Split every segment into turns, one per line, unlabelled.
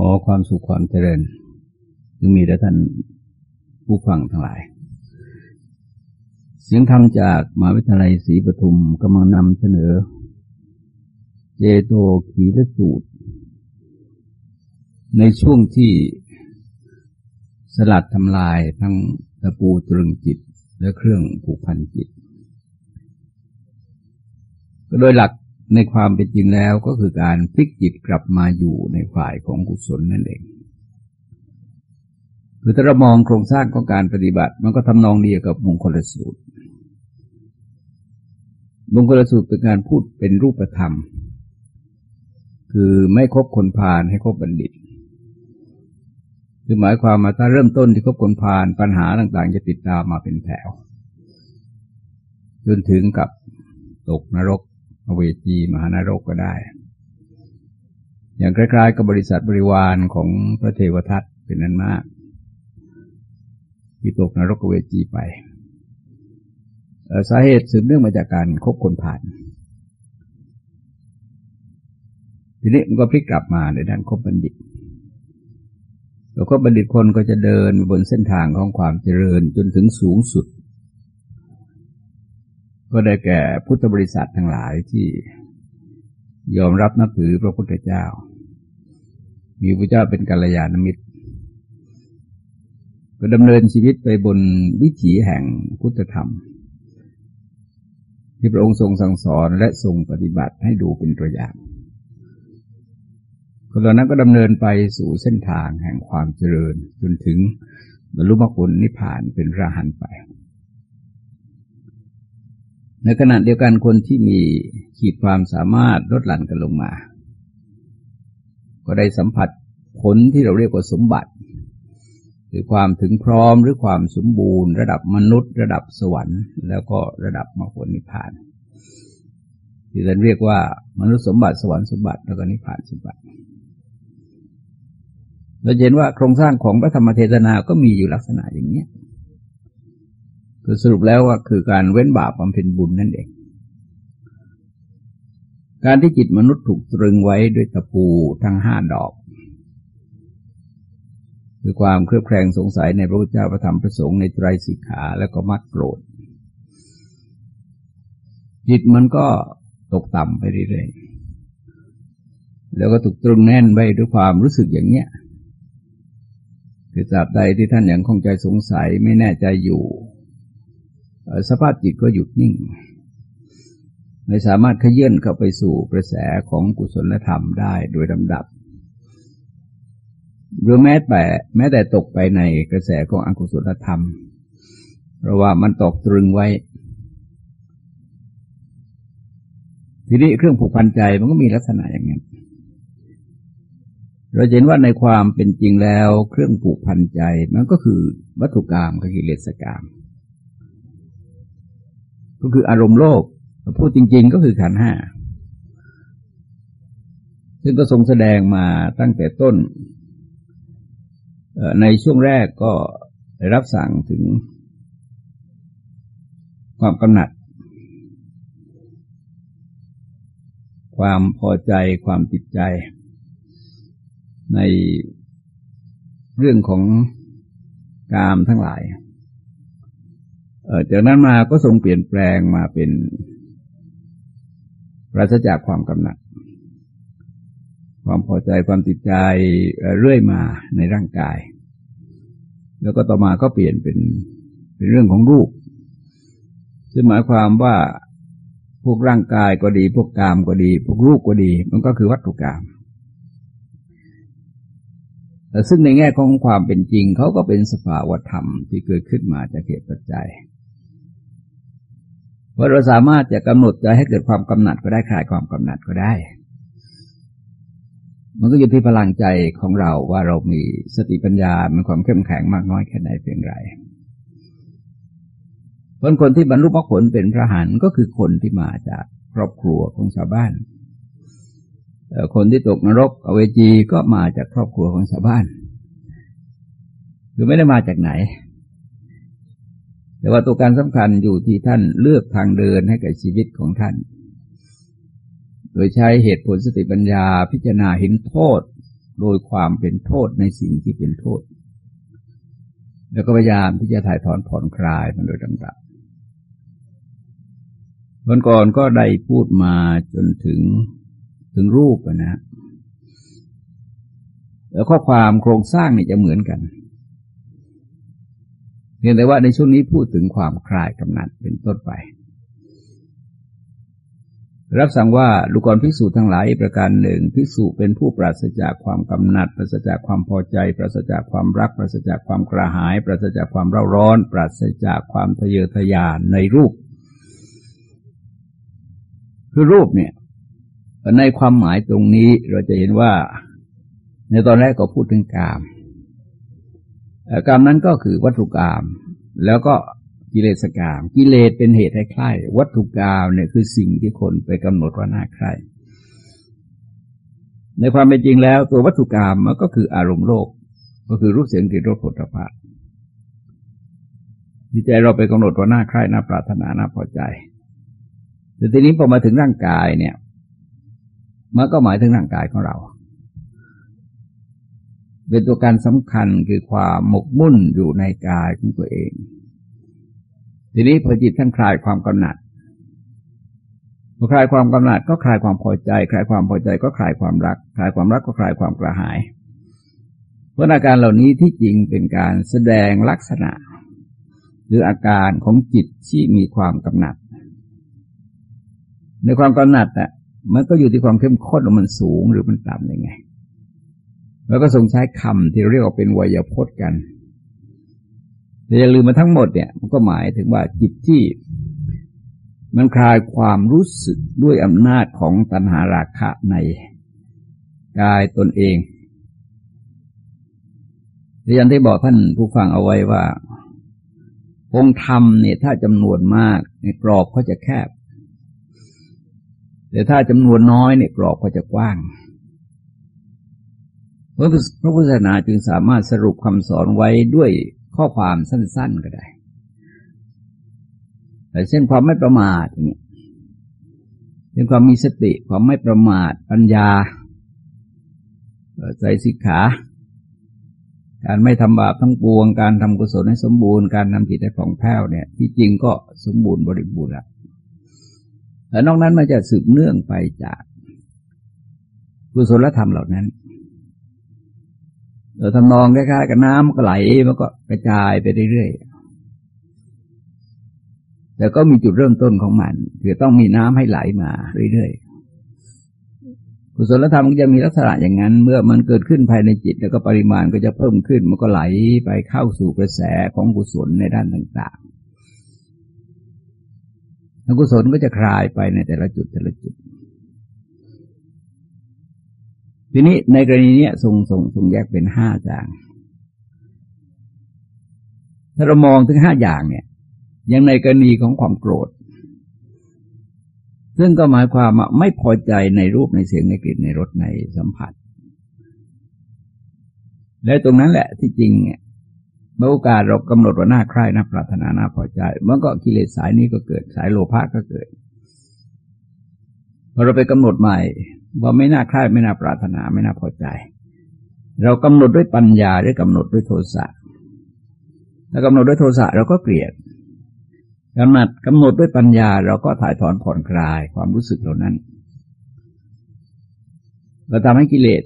ขอความสุขความเจริญจงมีแด่ท่านผู้ฟังทั้งหลาย เสียงธรรมจากมหาวิทยาลัยศรีปทุมกำลังนำเสนอ เจโตขีรสูตร ในช่วงที่สลัดทำลายทั้งตะปูตรึงจิตและเครื่องผูกพันจิตก็โดยหลัก ในความเป็นจริงแล้วก็คือการพลิกจิตกลับมาอยู่ในฝ่ายของกุศลนั่นเองคือถ้าเรามองโครงสร้างของการปฏิบัติ มันก็ทำนองเดียวกับมงคลสูตรมงคลสูตรเป็นการพูดเป็นรูปธรรม คือไม่คบคนพาลให้คบบัณฑิตคือหมายความมาถ้าเริ่มต้นที่คบคนพาลปัญหาต่าง ๆ จะติดตามมาเป็นแถว จนถึงกับตกนรก เวจีมหานรกก็ได้ อย่างคล้ายๆกับบริษัทบริวารของพระเทวทัตเป็นนั้นมาก ที่ตกนรกเวจีไปสาเหตุสืบเนื่องมาจากการคบคนผ่าน ทีนี้มันก็พลิกกลับมาในด้านคบบัณฑิตแล้วคบบัณฑิตคนก็จะเดินบนเส้นทางของความเจริญจนถึงสูงสุด ก็ได้แก่พุทธบริษัททั้งหลายที่ยอมรับนับถือพระพุทธเจ้า มีพระเจ้าเป็นกัลยาณมิตร ก็ดำเนินชีวิตไปบนวิถีแห่งพุทธธรรม ที่พระองค์ทรงสั่งสอนและทรงปฏิบัติให้ดูเป็นตัวอย่างคนเหล่านั้นก็ดำเนินไปสู่เส้นทางแห่งความเจริญจนถึงบรรลุมรรคผลนิพพานเป็นระหันไป ในขณะเดียวกันคนที่มีขีดความสามารถลดหลั่นกันลงมา ก็ได้สัมผัสผลที่เราเรียกว่าสมบัติคือความถึงพร้อมหรือความสมบูรณ์ ระดับมนุษย์ ระดับสวรรค์ แล้วก็ระดับมรรคผลนิพพาน ที่เราเรียกว่ามนุษย์สมบัติสวรรค์สมบัติแล้วก็นิพพานสมบัติเราเห็นว่าโครงสร้างของพระธรรมเทศนาก็มีอยู่ลักษณะอย่างนี้ คือสรุปแล้วว่าคือการเว้นบาปบำเพ็ญบุญนั่นเอง การที่จิตมนุษย์ถูกตรึงไว้ด้วยตะปูทั้งห้าดอก คือความเครือบแคลงสงสัยในพระพุทธเจ้าประธรรมประสงค์ในไตรสิกขาแล้วก็มัดโกรธ จิตมันก็ตกต่ำไปเรื่อยๆ แล้วก็ถูกตรึงแน่นไว้ด้วยความรู้สึกอย่างเนี้ยคือตราบใดที่ท่านยังคงใจสงสัยไม่แน่ใจอยู่ สภาพจิตก็หยุดนิ่ง ไม่สามารถขยื่นเข้าไปสู่กระแสของกุศลธรรมได้โดยลำดับ หรือแม้แต่แม้แต่ตกไปในกระแสของอกุศลธรรม เพราะว่ามันตกตรึงไว้ ทีนี้เครื่องผูกพันใจมันก็มีลักษณะอย่างนี้เราเห็นว่าในความเป็นจริงแล้วเครื่องผูกพันใจมันก็คือวัตถุกรรมกับกิเลสกรรม ก็คืออารมณ์โลกพูดจริง ๆ ก็คือขันห้าซึ่งก็ทรงแสดงมาตั้งแต่ต้น ในช่วงแรกก็ได้รับสั่งถึงความกำหนัด ความพอใจความติดใจ ในเรื่องของกามทั้งหลาย จากนั้นมาก็ทรงเปลี่ยนแปลงมาเป็นปราศจากความกำหนัด ความพอใจความติดใจเรื่อยมาในร่างกาย แล้วก็ต่อมาก็เปลี่ยนเป็นเป็นเรื่องของรูป ซึ่งหมายความว่าพวกร่างกายก็ดี พวกกามก็ดี พวกรูปก็ดี มันก็คือวัตถุกรรมแต่ซึ่งในแง่ของความเป็นจริงเขาก็เป็นสภาวธรรมที่เกิดขึ้นมาจากเหตุปัจจัย ว่าเราสามารถจะกำหนดใจให้เกิดความกำหนัดก็ได้คลายความกำหนัดก็ได้ มันก็อยู่ที่พลังใจของเราว่าเรามีสติปัญญา มีความเข้มแข็งมากน้อยแค่ไหนเพียงไรคนคนที่บรรลุมรรคผลเป็นพระหันก็คือคนที่มาจากครอบครัวของชาวบ้าน คนที่ตกนรกอเวจีก็มาจากครอบครัวของชาวบ้าน คือไม่ได้มาจากไหน แต่ว่าตัวการสำคัญอยู่ที่ท่านเลือกทางเดินให้กับชีวิตของท่าน โดยใช้เหตุผลสติปัญญาพิจารณาเห็นโทษ โดยความเป็นโทษในสิ่งที่เป็นโทษ แล้วก็พยายามที่จะถ่ายถอนผ่อนคลายมันโดยลำดับวันก่อนก็ได้พูดมาจนถึงถึงรูปนะแล้วข้อความโครงสร้างนี่จะเหมือนกัน เพียงแต่ว่าในช่วงนี้พูดถึงความคลายกำหนัดเป็นต้นไป รับสั่งว่าลูกกรภิกษุทั้งหลายประการหนึ่งภิกษุเป็นผู้ปราศจากความกำหนัด ปราศจากความพอใจ ปราศจากความรัก ปราศจากความกระหาย ปราศจากความเร่าร้อน ปราศจากความทะเยอทะยานในรูป คือรูปเนี่ยในความหมายตรงนี้เราจะเห็นว่า ในตอนแรกก็พูดถึงกาม กรรมนั้นก็คือวัตถุกรรมแล้วก็กิเลสกรรมกิเลสเป็นเหตุให้ใคร่วัตถุกรรมเนี่ยคือสิ่งที่คนไปกำหนดว่าน่าใคร่ในความเป็นจริงแล้ว ตัววัตถุกรรมมันก็คืออารมณ์โลก ก็คือรูปเสียงกลิ่นรสผลิตภัณฑ์ที่ใจเราไปกำหนดว่าน่าใคร่น่าปรารถนาน่าพอใจแต่ทีนี้พอมาถึงร่างกายเนี่ยมันก็หมายถึงร่างกายของเรา เป็นตัวการสำคัญคือความหมกมุ่นอยู่ในกายของตัวเอง ทีนี้พอจิตท่านคลายความกำหนัดพอคลายความกำหนัดก็คลายความพอใจ คลายความพอใจก็คลายความรัก คลายความรักก็คลายความกระหายเพราะอาการเหล่านี้ที่จริงเป็นการแสดงลักษณะ หรืออาการของจิตที่มีความกำหนัด ในความกำหนัดอะมันก็อยู่ที่ความเข้มข้นว่ามันสูงหรือมันต่ำยังไง แล้วก็ทรงใช้คำที่เรียกว่าเป็นวยพจน์กันแต่อย่าลืมมาทั้งหมดเนี่ยมันก็หมายถึงว่าจิตที่ มันคลายความรู้สึกด้วยอำนาจของตัณหาราคะในกายตนเองที่ยันที่บอกท่านผู้ฟังเอาไว้ว่า องค์ธรรมเนี่ยถ้าจำนวนมากในกรอบเขาจะแคบ แต่ถ้าจำนวนน้อยเนี่ยกรอบเขาจะกว้าง พระพระพุทธศาสนาจึงสามารถสรุปคำสอนไว้ด้วยข้อความสั้น ๆก็ได้แต่เช่นความไม่ประมาทอย่างนี้เช่นความมีสติความไม่ประมาทปัญญาใจสิกขา การไม่ทำบาปทั้งปวง การทำกุศลให้สมบูรณ์การทำจิตให้ผ่องแผ้วเนี่ย ที่จริงก็สมบูรณ์บริบูรณ์ล้วแต่นอกนั้นมันจะสืบเนื่องไปจากกุศลธรรมเหล่านั้น เออทำนองคล้ายๆกับน้ำก็ไหลมันก็กระจายไปเรื่อยๆแต่ก็มีจุดเริ่มต้นของมัน คือต้องมีน้ำให้ไหลมาเรื่อยๆ กุศลธรรมก็จะมีลักษณะอย่างนั้น เมื่อมันเกิดขึ้นภายในจิต แล้วก็ปริมาณก็จะเพิ่มขึ้น มันก็ไหลไปเข้าสู่กระแสของกุศลในด้านต่างๆ กุศลก็จะคลายไปในแต่ละจุดแต่ละจุด ทีนี้ในกรณีนี้ทรงทรงทรงแยกเป็นห้าอย่าง ถ้าเรามองถึงห้าอย่างเนี่ย อยังในกรณีของความโกรธ ซึ่งก็หมายความว่าไม่พอใจในรูปในเสียงในกลิ่นในรสในสัมผัส และตรงนั้นแหละที่จริงเนี่ยเมื่อโอกาสเรากำหนดว่าหน้าใคร่หน้าปรารถนาหน้าพอใจมันก็กิเลสสายนี้ก็เกิด สายโลภะก็เกิดพอเราไปกำหนดใหม่ ว่าไม่น่าใคร่ไม่น่าปรารถนาไม่น่าพอใจ เรากำหนดด้วยปัญญาหรือกำหนดด้วยโทสะถ้ากำหนดด้วยโทสะเราก็เกลียดกำหนดกำหนดด้วยปัญญาเราก็ถ่ายถอนผ่อนคลายความรู้สึกเหล่านั้นเราทำให้กิเลส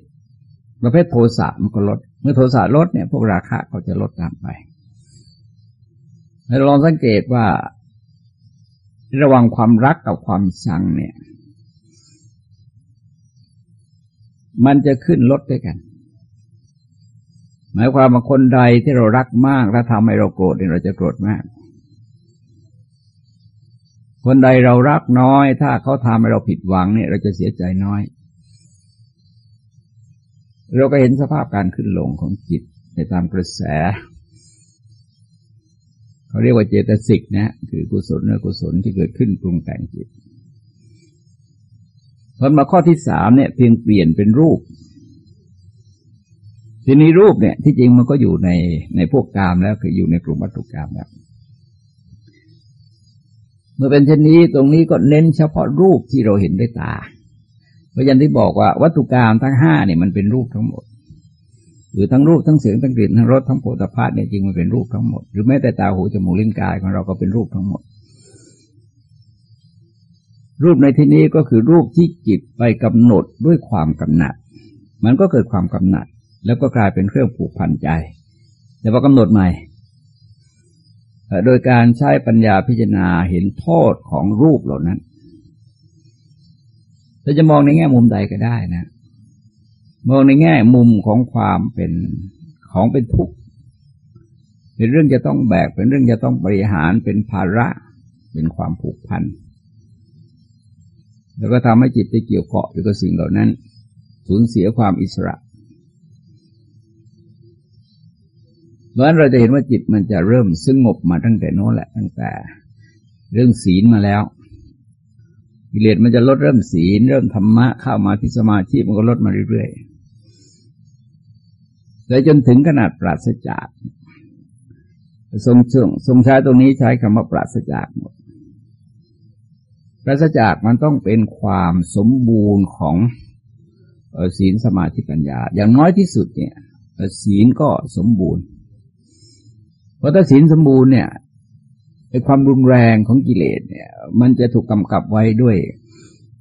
ประเภทโทสะมันก็ลด เมื่อโทสะลดเนี่ยพวกราคะเขาจะลดตามไปให้ลองสังเกตว่า ระวังความรักกับความชังเนี่ย มันจะขึ้นลดด้วยกัน หมายความว่าคนใดที่เรารักมากแล้วทำให้เราโกรธเราจะโกรธมาก คนใดเรารักน้อย ถ้าเขาทำให้เราผิดหวังเนี่ย เราจะเสียใจน้อย เราก็เห็นสภาพการขึ้นลงของจิตในตามกระแสเขาเรียกว่าเจตสิกนะ คือกุศลเนื้อกุศลที่เกิดขึ้นปรุงแต่งจิต พอมาข้อที่สามเนี่ยเพียงเปลี่ยนเป็นรูป ทีนี้รูปเนี่ย ที่จริงมันก็อยู่ในในพวกกามแล้วคืออยู่ในกลุ่มวัตถุกรรมแล้วเมื่อเป็นเช่นนี้ตรงนี้ก็เน้นเฉพาะรูปที่เราเห็นด้วยตา เพราะยันที่บอกว่าวัตถุกรรมทั้งห้าเนี่ยมันเป็นรูปทั้งหมด หรือทั้งรูปทั้งเสียงทั้งกลิ่นทั้งรสทั้งโผฏฐัพเนี่ยจริงมันเป็นรูปทั้งหมด หรือแม้แต่ตาหูจมูกลิ้นกายของเราก็เป็นรูปทั้งหมด รูปในที่นี้ก็คือรูปที่จิตไปกำหนดด้วยความกำหนัด มันก็เกิดความกำหนัด แล้วก็กลายเป็นเครื่องผูกพันใจ แต่พอกำหนดใหม่ โดยการใช้ปัญญาพิจารณาเห็นโทษของรูปเหล่านั้นเราจะมองในแง่มุมใดก็ได้นะ มองในแง่มุมของความเป็นของเป็นทุกข์เป็นเรื่องจะต้องแบก เป็นเรื่องจะต้องบริหารเป็นภาระ เป็นความผูกพัน แล้วก็ทำให้จิตไปเกี่ยวเกาะอยู่กับสิ่งเหล่านั้น สูญเสียความอิสระเพราะนั้นเราจะเห็นว่าจิตมันจะเริ่มสงบมาตั้งแต่โน้นแหละตั้งแต่ เรื่องศีลมาแล้วกิเลสมันจะลดเริ่มศีล เริ่มธรรมะเข้ามาที่สมาธิมันก็ลดมาเรื่อยๆเลยจนถึงขนาดปราศจากทรงทรงทรงใช้ตรงนี้ใช้คำว่าปราศจากหมด ปราศจากมันต้องเป็นความสมบูรณ์ของศีลสมาธิปัญญา อย่างน้อยที่สุดเนี่ยศีลก็สมบูรณ์เพราะถ้าศีลสมบูรณ์เนี่ยไอ้ความรุนแรงของกิเลสเนี่ย มันจะถูกกำกับไว้ด้วย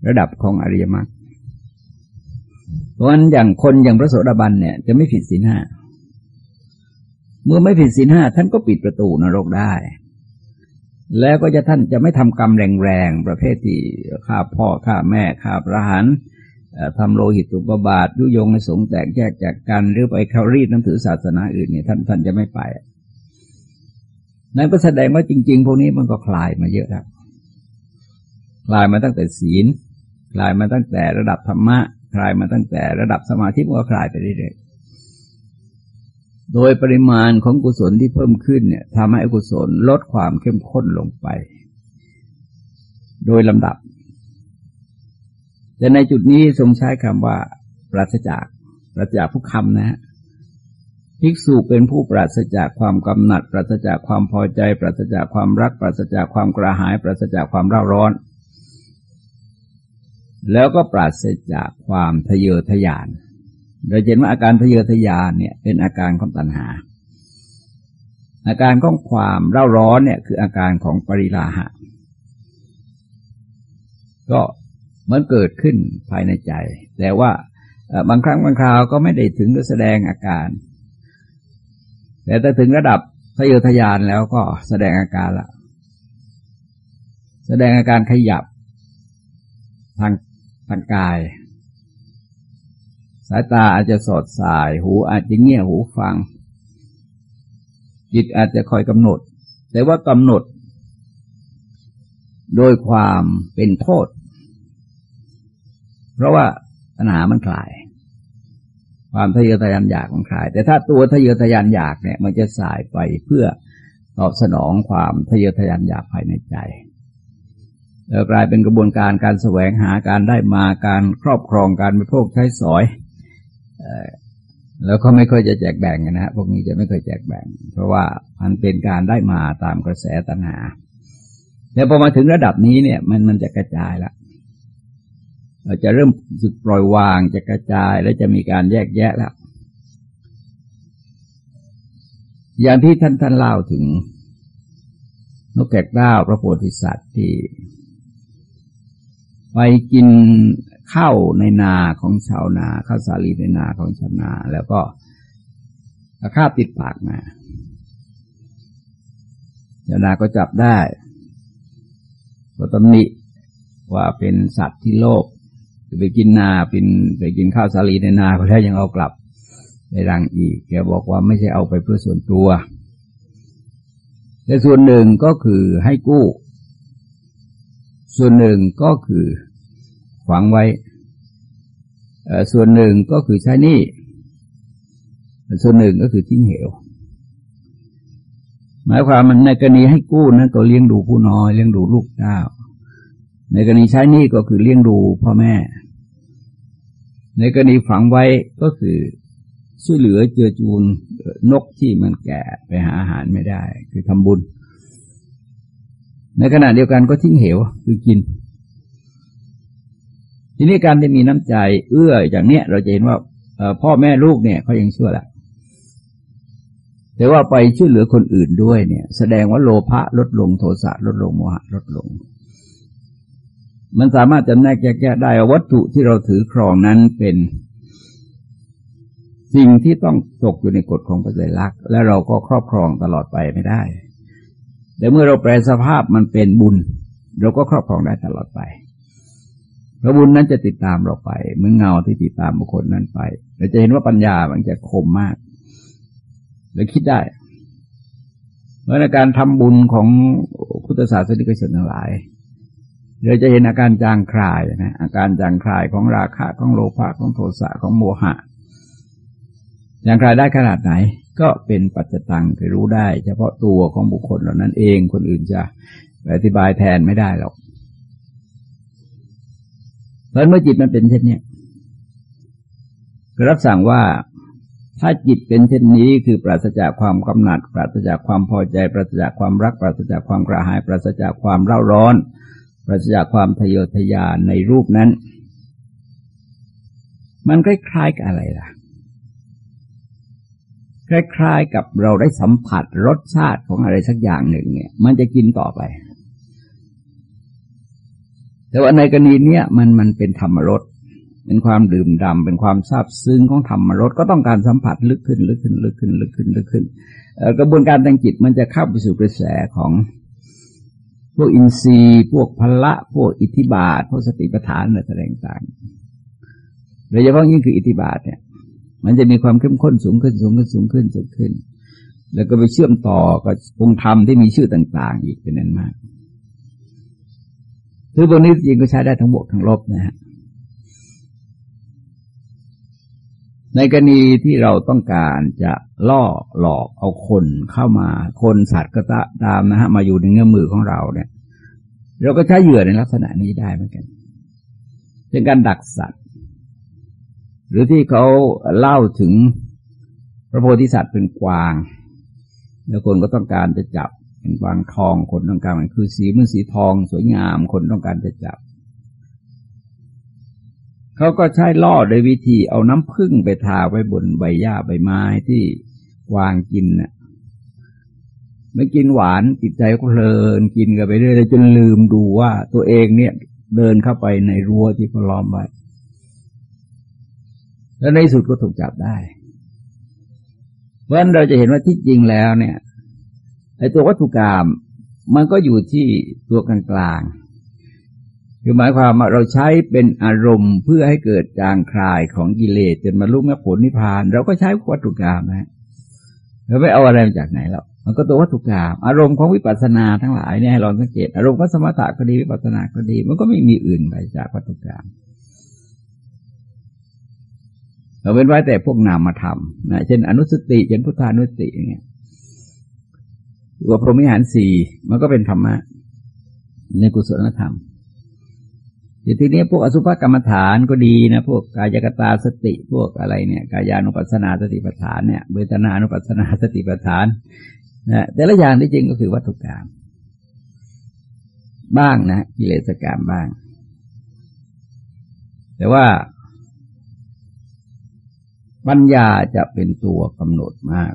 ระดับของอริยมรรคเพราะฉะนั้นอย่างคนอย่างพระโสดาบันเนี่ยจะไม่ผิดศีลห้าเมื่อไม่ผิดศีลห้าท่านก็ปิดประตูนรกได้ แล้วก็จะท่านจะไม่ทำกรรมแรงๆ ประเภทที่ฆ่าพ่อฆ่าแม่ฆ่าประหารทำโลหิตตุปบาท ยุยงในสงแตกแยกจากกัน หรือไปเขารีดน้ำถือศาสนาอื่นเนี่ยท่านท่านจะไม่ไป นั่นก็แสดงว่าจริง ๆ พวกนี้มันก็คลายมาเยอะแล้วคลายมาตั้งแต่ศีล คลายมาตั้งแต่ระดับธรรมะ คลายมาตั้งแต่ระดับสมาธิมันก็คลายไปเรื่อย โดยปริมาณของกุศลที่เพิ่มขึ้นเนี่ยทำให้อกุศลลดความเข้มข้นลงไป โดยลำดับ แต่ในจุดนี้ทรงใช้คำว่า ปราศจากปราศจากผู้คำนะฮะภิกษุเป็นผู้ปราศจากความกำหนัด ปราศจากความพอใจ ปราศจากความรัก ปราศจากความกระหาย ปราศจากความเร่าร้อน แล้วก็ปราศจากความทะเยอทะยาน โดยเห็นว่าอาการทะเยอทะยานเนี่ย เป็นอาการของตัณหา อาการของความเร่าร้อนเนี่ย คืออาการของปริลาหะ ก็มันเกิดขึ้นภายในใจ แต่ว่าบางครั้งบางคราวก็ไม่ได้ถึงกับแสดงอาการ แต่ถ้าถึงระดับทะเยอทะยานแล้วก็แสดงอาการละแสดงอาการขยับทางทางกาย สายตาอาจจะสอดสาย หูอาจจะเงี่ยหูฟัง จิตอาจจะคอยกำหนด แต่ว่ากำหนด โดยความเป็นโทษ เพราะว่าปัญหามันคลาย ความทะเยอทะยานอยากมันคลาย แต่ถ้าตัวทะเยอทะยานอยากเนี่ย มันจะสายไปเพื่อตอบสนองความทะเยอทะยานอยากภายในใจแล้วกลายเป็นกระบวนการการแสวงหาการได้มาการครอบครองการบริโภคใช้สอย แล้วเขาไม่ค่อยจะแจกแบ่งนะฮะพวกนี้จะไม่ค่อยแจกแบ่ง เพราะว่ามันเป็นการได้มาตามกระแสตัณหาแล้วพอมาถึงระดับนี้เนี่ย มันมันจะกระจายละเราจะเริ่มสึกปล่อยวางจะกระจายและจะมีการแยกแยะแล้วอย่างที่ท่านท่านเล่าถึงนกแกกด้าวพระโพธิสัตว์ที่ ไปกิน ข้าวในนาของชาวนาข้าวสาลีในนาของชาวนา แล้วก็ข้าติดปากมาชาวนาก็จับได้ก็ตำหนิว่าเป็นสัตว์ที่โลภไปกินนาเป็นไปกินข้าวสาลีในนาก็แล้วยังเอากลับไปรังอีก แกบอกว่าไม่ใช่เอาไปเพื่อส่วนตัวแต่ส่วนหนึ่งก็คือให้กู้ ส่วนหนึ่งก็คือ ฝังไว้ ส่วนหนึ่งก็คือใช้หนี้ส่วนหนึ่งก็คือทิ้งเหว หมายความมันในกรณีให้กู้นั้นก็เลี้ยงดูผู้น้อยเลี้ยงดูลูกเจ้า ในกรณีใช้หนี้ก็คือเลี้ยงดูพ่อแม่ ในกรณีฝังไว้ก็คือช่วยเหลือเจือจูนนกที่มันแก่ไปหาอาหารไม่ได้ คือทำบุญ ในขณะเดียวกันก็ทิ้งเหวคือกิน ทีนี้การที่มีน้ำใจ เอื้ออย่างเนี้ย เราจะเห็นว่าพ่อแม่ลูกเนี่ยเขายังช่วแหละแต่ว่าไปช่วยเหลือคนอื่นด้วยเนี่ย แสดงว่าโลภะลดลงโทสะลดลงโมหะลดลง มันสามารถจำแนกแยกแยะได้วัตถุที่เราถือครองนั้นเป็นสิ่งที่ต้องตกอยู่ในกฎของปัจจัยลักษ์และเราก็ครอบครองตลอดไปไม่ได้ แต่เมื่อเราแปลสภาพมันเป็นบุญ เราก็ครอบครองได้ตลอดไป พระบุญนั้นจะติดตามเราไปเหมือนเงาที่ติดตามบุคคลนั้นไปเราจะเห็นว่าปัญญามันจะคมมากเราคิดได้เมื่อในการทำบุญของพุทธศาสนิกชนทั้งหลายเราจะเห็นอาการจางคลายนะอาการจางคลายของราคะของโลภะของโทสะของโมหะอย่างไรได้ขนาดไหน ก็เป็นปัจจตังคือรู้ได้ เฉพาะตัวของบุคคลเหล่านั้นเองคนอื่นจะอธิบายแทนไม่ได้หรอก เพราะเมื่อจิตมันเป็นเช่นนี้ก็รับสั่งว่าถ้าจิตเป็นเช่นนี้คือปราศจากความกำหนัด ปราศจากความพอใจ ปราศจากความรัก ปราศจากความกระหาย ปราศจากความเร่าร้อน ปราศจากความทะเยอทะยานในรูปนั้น มันคล้ายๆกับอะไรล่ะ คล้ายๆกับเราได้สัมผัสรสชาติของอะไรสักอย่างหนึ่งเนี่ย มันจะกินต่อไป แต่ว่าในกรณีเนี้ยมันมันเป็นธรรมรสเป็นความดื่มดำเป็นความซาบซึ้งของธรรมรสก็ต้องการสัมผัสลึกขึ้นลึกขึ้นลึกขึ้นลึกขึ้นลึกขึ้นกระบวนการทางจิตมันจะเข้าไปสู่กระแสของพวกอินทรีย์พวกพละพวกอิทธิบาท พวกสติปัฏฐานอะไรต่างๆโดยเฉพาะยิ่งคืออิทธิบาทเนี่ย มันจะมีความเข้มข้นสูงขึ้นสูงขึ้นสูงขึ้นสูงขึ้น แล้วก็ไปเชื่อมต่อกับองค์ธรรมที่มีชื่อต่าง ๆ อีกเป็นนั้นมาก คือพวนี้จริงก็ใช้ได้ทั้งบวกทั้งลบนะฮะในกรณีที่เราต้องการจะล่อหลอกเอาคนเข้ามาคนสัตว์ก็ตามนะฮะมาอยู่ในเงื้อมือของเราเนี่ย เราก็ใช้เหยื่อในลักษณะนี้ได้เหมือนกันเป็นการดักสัตว์ หรือที่เขาเล่าถึงพระโพธิสัตว์เป็นกวาง แล้วคนก็ต้องการจะจับ เป็นกวางทองคนต้องการมันคือสีมันสีทองสวยงามคนต้องการจะจับเขาก็ใช้ล่อโดยวิธีเอาน้ำผึ้งไปทาไว้บนใบหญ้าใบไม้ที่วางกินน่ะไม่กินหวานติดใจก็เพลินกินกันไปเรื่อยจนลืมดูว่าตัวเองเนี่ยเดินเข้าไปในรั้วที่เขาล้อมไว้ แล้วในสุดก็ถูกจับได้ เพราะฉะนั้นเราจะเห็นว่าที่จริงแล้วเนี่ย ไอ้ตัววัตถุกรรมมันก็อยู่ที่ตัวกลางๆคือหมายความว่าเราใช้เป็นอารมณ์เพื่อให้เกิดจางคลายของกิเลสจนมาลุ่มแม่ผลนิพพาน เราก็ใช้วัตถุกรรมนะเราไม่เอาอะไรมาจากไหนหรอกมันก็ตัววัตถุกรรมอารมณ์ของวิปัสสนาทั้งหลายเนี่ยให้เราสังเกตอารมณ์ก็สมถะก็ดีวิปัสสนาก็ดี มันก็ไม่มีอื่นไปจากวัตถุกรรมเราเป็นไว้แต่พวกนามธรรมนะเช่นอนุสติเช่นพุทธานุสติอย่างเงี้ย ตัวพรหมิหารสี่มันก็เป็นธรรมะในกุศลธรรมอย่ที่นี้พวกอสุภกรรมฐานก็ดีนะพวกกายกตาสติพวกอะไรเนี่ยกายานุปัสสนาสติปัฏฐานเนี่ยเวทนานุปัสสนาสติปัฏฐานนะแต่ละอย่างที่จริงก็คือวัตถุกรรมบ้างนะกิเลสกรรมบ้าง แต่ว่าปัญญาจะเป็นตัวกำหนดมาก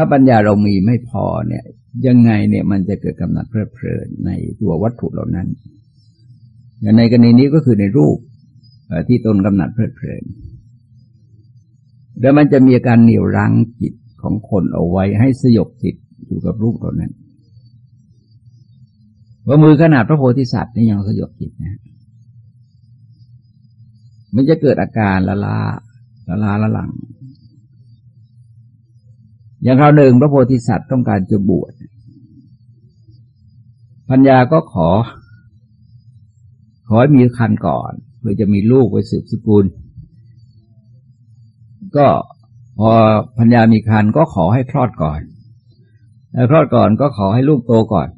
ถ้าปัญญาเรามีไม่พอเนี่ย ยังไงเนี่ยมันจะเกิดกำหนัดเพลิดเพลินในตัววัตถุเหล่านั้น อย่างในกรณีนี้ก็คือในรูปที่ตนกำหนัดเพลิดเพลิน แล้วมันจะมีการเหนี่ยวรั้งจิตของคนเอาไว้ให้สยบจิตอยู่กับรูปเหล่านั้นว่ามือขนาดพระโพธิสัตว์นี่ยังสยบจิตนะมันจะเกิดอาการละลาละลาละหลัง อย่างคราวหนึ่งพระโพธิสัตว์ต้องการจะบวชพัญญาก็ขอ ขอให้มีคันก่อนเพื่อจะมีลูกไว้สืบสกุล ก็พอพัญญามีคันก็ขอให้คลอดก่อนแล้วคลอดก่อนก็ขอให้ลูกโตก่อน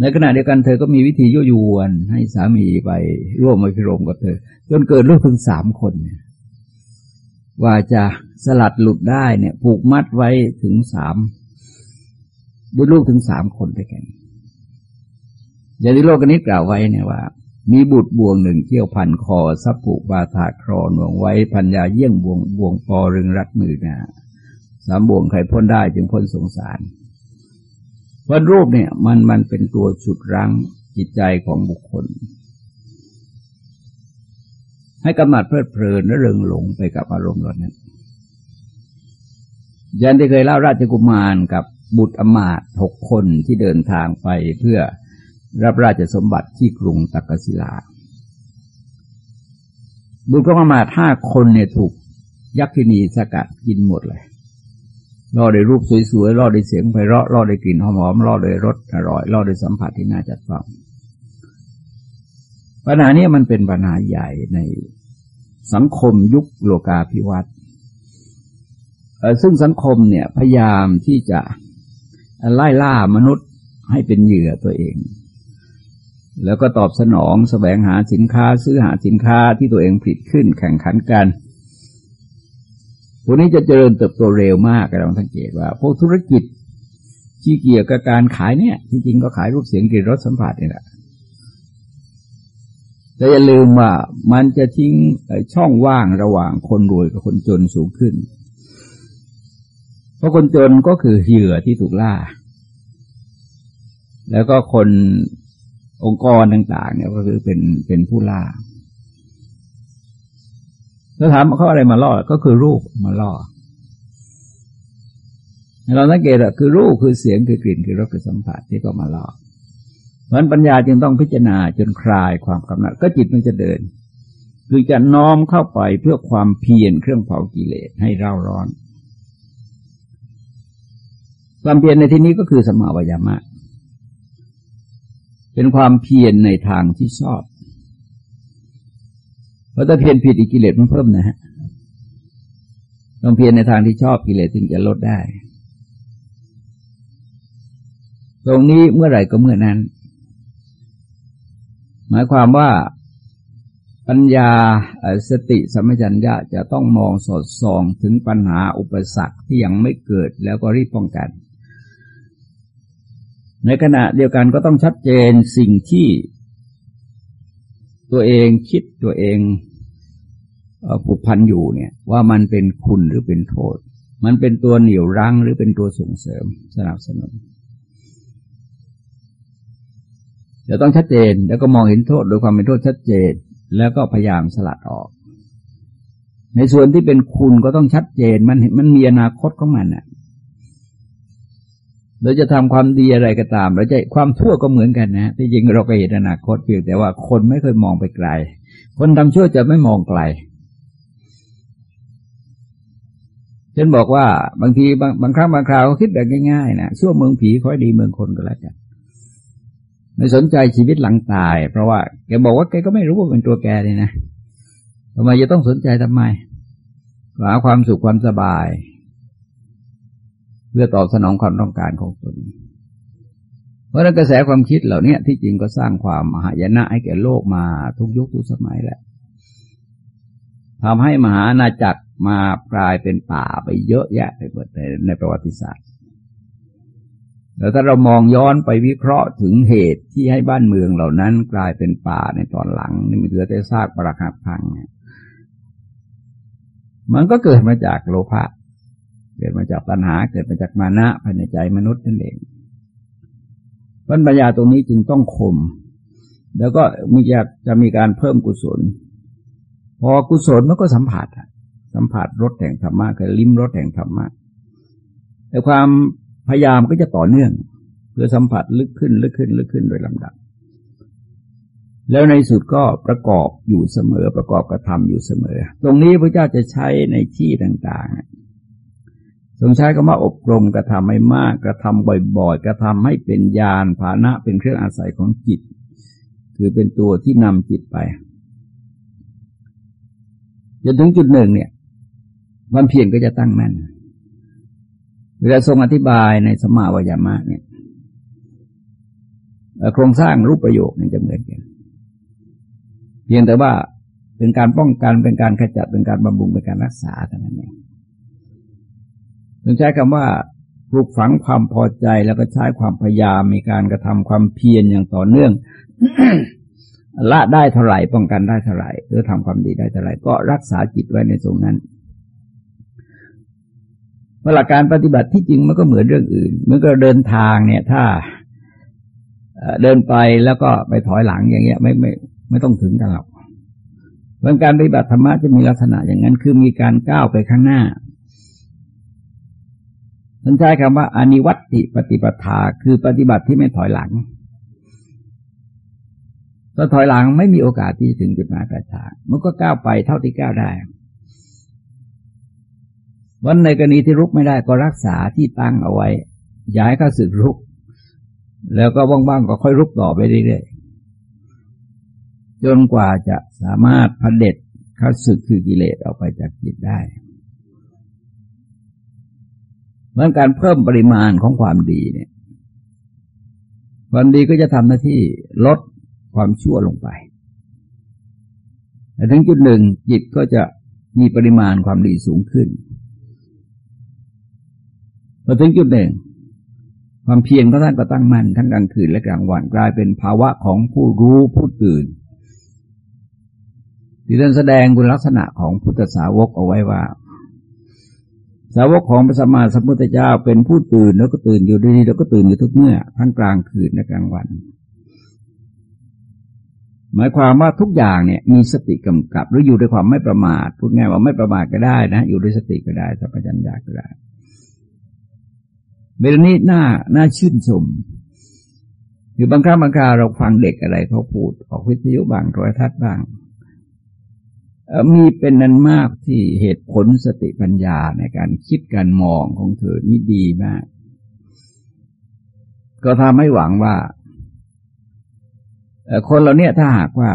ในขณะเดียวกันเธอก็มีวิธียั่วยวนให้สามีไปร่วมมาพิรมกับเธอ จนเกิดลูกถึงสามคนเนี่ย ว่าจะสลัดหลุดได้เนี่ยผูกมัดไว้ถึงสามด้วยลูกถึงสามคนด้วยกันอย่างที่โลกนี้กล่าวไว้เนี่ยว่า มีบุตรบ่วงหนึ่งเกี่ยวพันคอซับผูกบาถาครอหน่วงไว้พันยาเยี่ยงบ่วงบ่วงปอรึงรัดมือนาสามบ่วงใครพ้นได้จึงพ้นสงสารเพรรูปเนี่ย มันมันเป็นตัวฉุดรั้งจิตใจของบุคคล ให้กำหนัดเพลิดเพลินและเริงหลงไปกับอารมณ์เหล่านั้นยันที่เคยเล่าราชกุมารกับบุตรอมาตหกคนที่เดินทางไปเพื่อรับราชสมบัติที่กรุงตักกศิลา บุตรของอมาตห้าคนเนี่ยถูกยักษินีสกัดกินหมดเลยล่อด้วยรูปสวยๆล่อด้วยเสียงไพเราะล่อด้วยกลิ่นหอมๆล่อด้วยรสอร่อยล่อด้วยสัมผัสที่น่าจัดฟัง ปัญหานี้มันเป็นปัญหาใหญ่ในสังคมยุคโลกาภิวัตน์ซึ่งสังคมเนี่ยพยายามที่จะไล่ล่ามนุษย์ให้เป็นเหยื่อตัวเอง แล้วก็ตอบสนองสแสวงหาสินค้าซื้อหาสินค้าที่ตัวเองผลิตขึ้นแข่งขันกันพวกนี้จะเจริญเติบโตเร็วมากเราสังเกตว่า พวกธุรกิจที่เกี่ยวกับการขายเนี่ย ที่จริงก็ขายรูปเสียงกลิ่นรสสัมผัสนี่แหละ แต่อย่าลืมว่ามันจะทิ้งช่องว่างระหว่างคนรวยกับคนจนสูงขึ้น เพราะคนจนก็คือเหยื่อที่ถูกล่า แล้วก็คนองค์กรต่าง ๆ เนี่ยก็คือเป็นเป็นผู้ล่าถ้าถามเขาอะไรมาล่อ ก็คือรูปมาล่อ เราสังเกตอะคือรูปคือเสียงคือกลิ่นคือรสคือสัมผัสที่ก็มาล่อ เพราะปัญญาจึงต้องพิจารณาจนคลายความกำหนัดก็จิตมันจะเดิน คือจะน้อมเข้าไปเพื่อความเพียรเครื่องเผากิเลสให้เร่าร้อน ความเพียรในที่นี้ก็คือสมาวยามะ เป็นความเพียรในทางที่ชอบเพราะถ้าเพียรผิดอีกกิเลสมันเพิ่มนะฮะต้องเพียรในทางที่ชอบกิเลสถึงจะลดได้ ตรงนี้เมื่อไหร่ก็เมื่อนั้น หมายความว่าปัญญาสติสมัจัญญะจะต้องมองสอดส่องถึงปัญหาอุปสรรคที่ยังไม่เกิดแล้วก็รีบป้องกัน ในขณะเดียวกันก็ต้องชัดเจนสิ่งที่ตัวเองคิดตัวเองผูกพันอยู่เนี่ย ว่ามันเป็นคุณหรือเป็นโทษ มันเป็นตัวเหนี่ยวรั้งหรือเป็นตัวส่งเสริมสนับสนุน จะต้องชัดเจน แล้วก็มองเห็นโทษโดยความเป็นโทษชัดเจน แล้วก็พยายามสลัดออก ในส่วนที่เป็นคุณก็ต้องชัดเจน มันมันมีอนาคตของมันอะเราจะทำความดีอะไรก็ตาม เราจะความชั่วก็เหมือนกันนะที่จริงเราก็เห็นอนาคตเพียงแต่ว่าคนไม่เคยมองไปไกล คนทำชั่วจะไม่มองไกลเช่นบอกว่าบางทีบางบางครั้งบางคราวเขาคิดแบบง่ายๆนะชั่วเมืองผีค่อยดีเมืองคนก็แล้วกัน ไม่สนใจชีวิตหลังตาย เพราะว่าแกบอกว่าแกก็ไม่รู้ว่าเป็นตัวแกเลยนะทำไมจะต้องสนใจทำไมหาความสุขความสบาย เพื่อตอบสนองความต้องการของตนเพราะนั้นกระแสความคิดเหล่านี้ที่จริงก็สร้างความมหายนะให้แก่โลกมาทุกยุคทุกสมัยแหละทำให้มหาอาณาจักรมากลายเป็นป่าไปเยอะแยะไปหมดในประวัติศาสตร์ แล้วถ้าเรามองย้อนไปวิเคราะห์ถึงเหตุที่ให้บ้านเมืองเหล่านั้นกลายเป็นป่าในตอนหลังนี่มันเหลือแต่ซากปรักหักพังมันก็เกิดมาจากโลภะเกิดมาจากปัญหาเกิดมาจากมานะภายในใจมนุษย์นั่นเองปัญญาตรงนี้จึงต้องคม แล้วก็มีอยากจะมีการเพิ่มกุศล พอกุศลมันก็สัมผัสสัมผัสรสแห่งธรรมะคือลิ้มรสแห่งธรรมะแต่ความ พยายามก็จะต่อเนื่อง เพื่อสัมผัสลึกขึ้นลึกขึ้นลึกขึ้นโดยลำดับ แล้วในสุดก็ประกอบอยู่เสมอประกอบกระทำอยู่เสมอ ตรงนี้พระเจ้าจะใช้ในที่ต่างๆทรงใช้คำว่าอบรมกระทำให้มาก กระทำบ่อยๆ กระทำให้เป็นญาณภาณะเป็นเครื่องอาศัยของจิต คือเป็นตัวที่นำจิตไปจนถึงจุดหนึ่งเนี่ยความเพียรก็จะตั้งมั่น เวลาทรงอธิบายในสมาวยามะเนี่ยโครงสร้างรูปประโยคนี่จะเหมือนกัน เพียงแต่ว่าเป็นการป้องกันเป็นการขจัดเป็นการบำรุงเป็นการรักษาเท่านั้นเองต้องใช้คำว่าปลูกฝังความพอใจแล้วก็ใช้ความพยายามมีการกระทำความเพียรอย่างต่อเนื่องละได้เท่าไหร่ป้องกันได้เท่าไหร่หรือทำความดีได้เท่าไหร่ก็รักษาจิตไว้ในตรงนั้น หลักการปฏิบัติที่จริงมันก็เหมือนเรื่องอื่นเมื่อก็เดินทางเนี่ย ถ้าเดินไปแล้วก็ไปถอยหลังอย่างเงี้ย ไม่ไม่ไม่ต้องถึงกันหรอกเพราะการปฏิบัติธรรมะจะมีลักษณะอย่างนั้น คือมีการก้าวไปข้างหน้าท่านใช้คำว่าอนิวัติปฏิปทาคือปฏิบัติที่ไม่ถอยหลังถ้าถอยหลังไม่มีโอกาสที่จะถึงจุดหมายปลายทางมันก็ก้าวไปเท่าที่ก้าวได้ วันในกรณีที่รุกไม่ได้ก็รักษาที่ตั้งเอาไว้ ย้ายข้าศึกรุก แล้วก็บ้างๆก็ค่อยรุกต่อไปเรื่อยๆจนกว่าจะสามารถพัดเด็ดข้าศึกคือกิเลสออกไปจากจิตได้เหมือนการเพิ่มปริมาณของความดีเนี่ย ความดีก็จะทำหน้าที่ลดความชั่วลงไปแต่ถึงจุดหนึ่งจิตก็จะมีปริมาณความดีสูงขึ้น พอถึงจุดหนึ่ง ความเพียรของท่านก็ตั้งมั่นทั้งกลางคืนและกลางวันกลายเป็นภาวะของผู้รู้ผู้ตื่น ที่ท่านแสดงคุณลักษณะของพุทธสาวกเอาไว้ว่า สาวกของพระสัมมาสัมพุทธเจ้าเป็นผู้ตื่นแล้วก็ตื่นอยู่ดีแล้วก็ตื่นอยู่ทุกเมื่อทั้งกลางคืนและกลางวันหมายความว่าทุกอย่างเนี่ยมีสติกำกับ หรืออยู่ด้วยความไม่ประมาทพูดง่ายว่าไม่ประมาทก็ได้นะ อยู่ด้วยสติก็ได้สัพพัญญาก็ได้ เวลานี้น่าน่าชื่นชมคือบางครั้งบางคราวเราฟังเด็กอะไรเขาพูดออกวิทยุบางโทรทัศน์บ้างมีเป็นนั้นมากที่เหตุผลสติปัญญาในการคิดการมองของเธอนี่ดีมาก ก็ทำให้หวังว่า คนเราเนี่ยถ้าหากว่า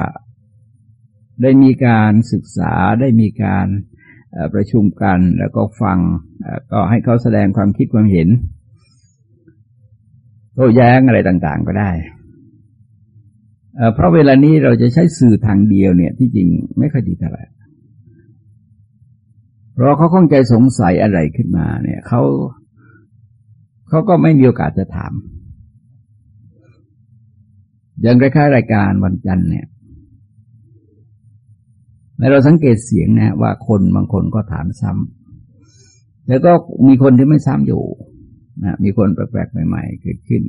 ได้มีการศึกษาได้มีการประชุมกันแล้วก็ฟังก็ให้เขาแสดงความคิดความเห็น โต้แย้งอะไรต่างๆก็ได้เพราะเวลานี้เราจะใช้สื่อทางเดียวเนี่ย ที่จริงไม่ค่อยดีเท่าไหร่เพราะเขาข้องใจสงสัยอะไรขึ้นมาเนี่ยเขาเขาก็ไม่มีโอกาสจะถาม อย่างคล้ายๆรายการวันจันทร์เนี่ยเราสังเกตเสียงนะว่าคนบางคนก็ถามซ้ำแล้วก็มีคนที่ไม่ซ้ำอยู่ นะมีคนแปลกๆใหม่ ๆ เกิดขึ้น